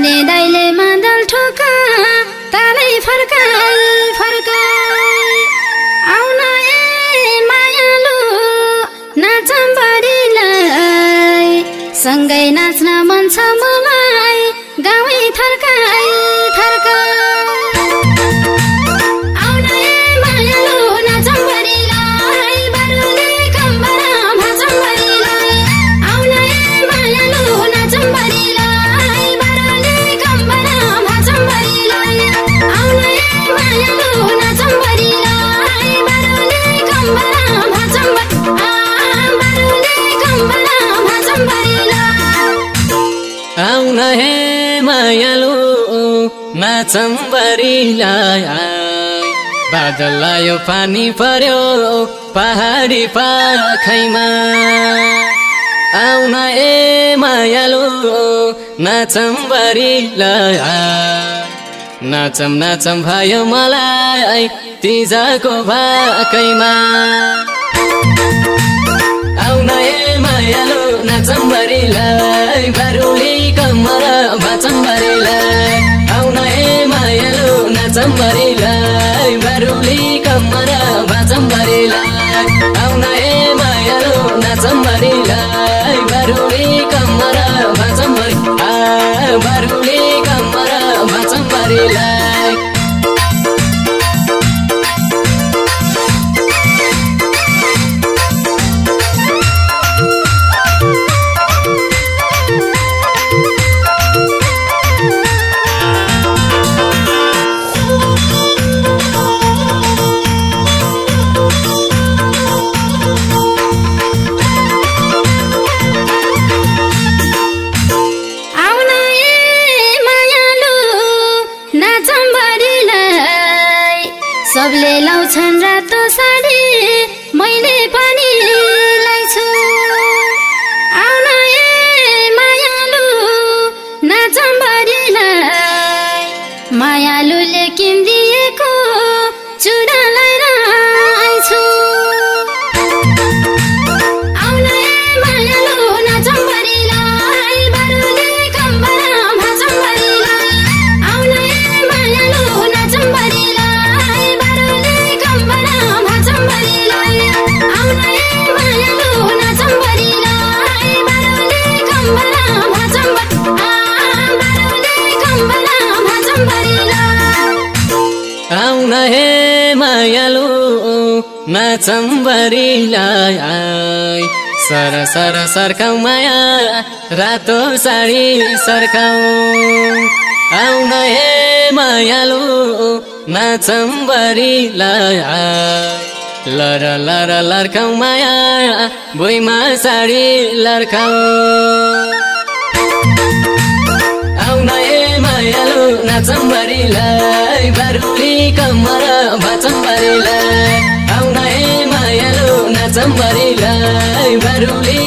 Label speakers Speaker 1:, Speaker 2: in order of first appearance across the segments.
Speaker 1: भने दाइले मादल ठोका तालै फर्का फर्का। आउन ए मायालु नाचम्बरीलाई सँगै नाच्न मन छ मलाई गाउँ थर्का थर्का।
Speaker 2: मायालु नाचम्बरीलाई बादल लायो पानी पर्यो पहाडी पाखैमा। आउन ए मायालु नाचम्बरीलाई नाचम नाचम भयो मलाई तिजाको भाकैमा। आउन ए मायालु नाचम्बरीलाई बारुली कम्मर भाचम्बरीलाई आउन ए मायालु नाचम्बरीलाई बारुली कम्मर भाचम्बरीलाई आउन ए मायालु नाचम्बरीलाई बारुली
Speaker 1: लाउँछन् रातो साडी मैले पनि लाइछु आउन ए मायालु नाचम्बरीलाई मायालुले किनिदिएको चुडा
Speaker 2: आउन हे मायालु नाचम्बरीलाई सर सर सर्काउ माया रातो साडी सर्काउ आउन हे मायालु नाचम्बरीलाई लर लर लर्काउ माया भुइँमा साडी लर्काउ आउन ए मायालु नाचम्बरीलाई बारुली कम्मर भाचम्बरीलाई आउन ए मायालु नाचम्बरीलाई बारुली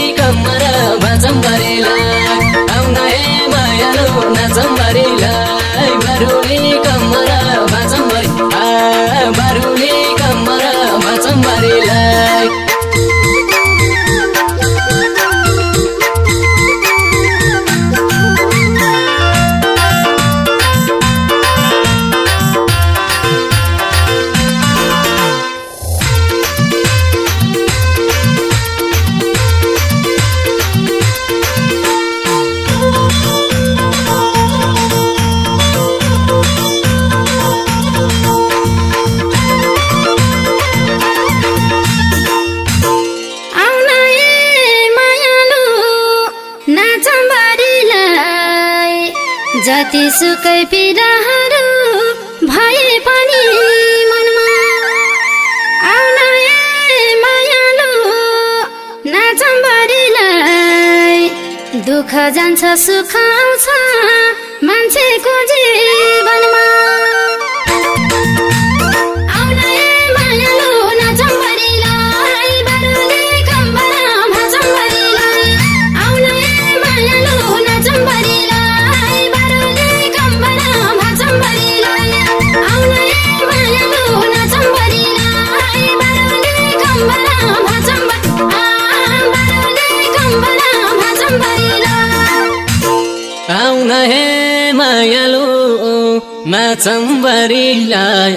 Speaker 1: जति सुकै पीडाहरू भए पनि मनमा। आउन मायालु नाचम्बरीलाई दुःख जान्छ सुख आउँछ मान्छेको जीवनमा।
Speaker 2: मायालु नाचम्बरीलाई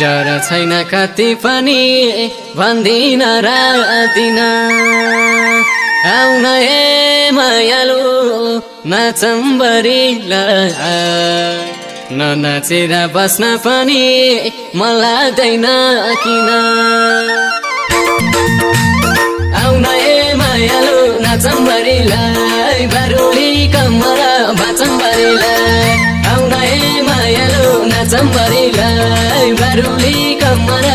Speaker 2: डर छैन कति पनि भन्दिन रातिन आउन हे मायालु नाचम्बरीलाई ननाचेर बस्न पनि लाग्दैन किन। आउन हे मायालु नाचम्बरीलाई बारुली कम्मर बाचम्बरीलाई नाचम्बरीलाई बारुली कम्मर